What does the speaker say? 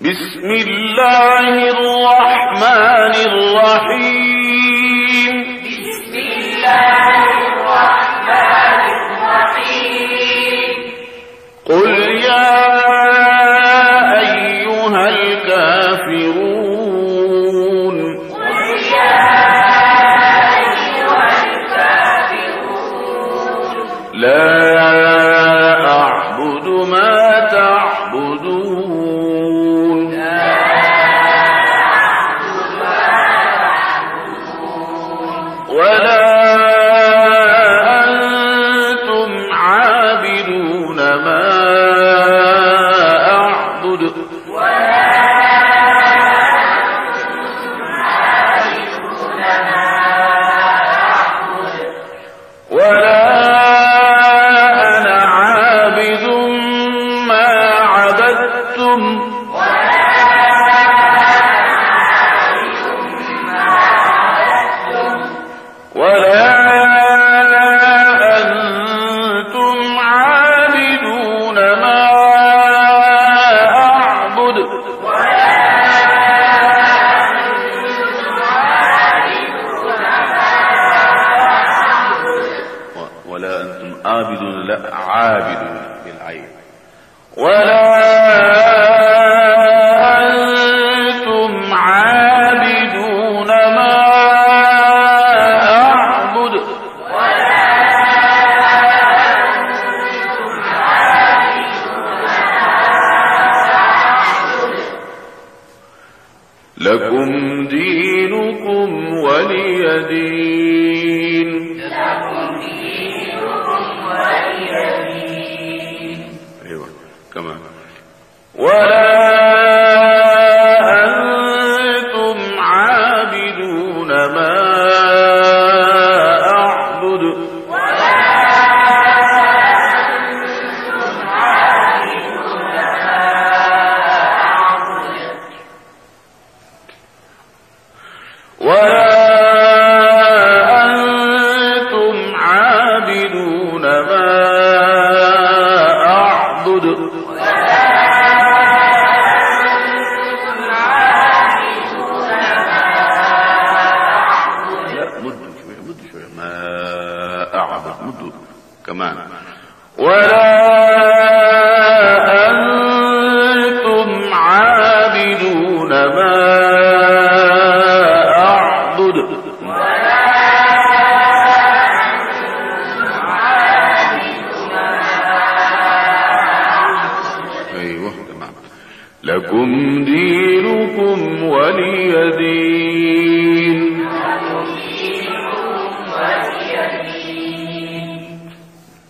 بسم الله الرحمن الرحيم. بسم الله الرحمن الرحيم. قل يا أيها الكافرون. قل يا أيها الكافرون. لا أعبد ما تعبدون. ولا أنتم عابدون ما أعبد ولا أنا ولا أنتم عابدون لا عابدون بالعين ولا أنتم عابدون ما أعبد. لكم دينكم ولي دين. ولا أنتم عابدون ما أعبد مدوا كمان. ولا أنتم عابدون ما أعبد. أيوه تمام. لكم دينكم ولي دين.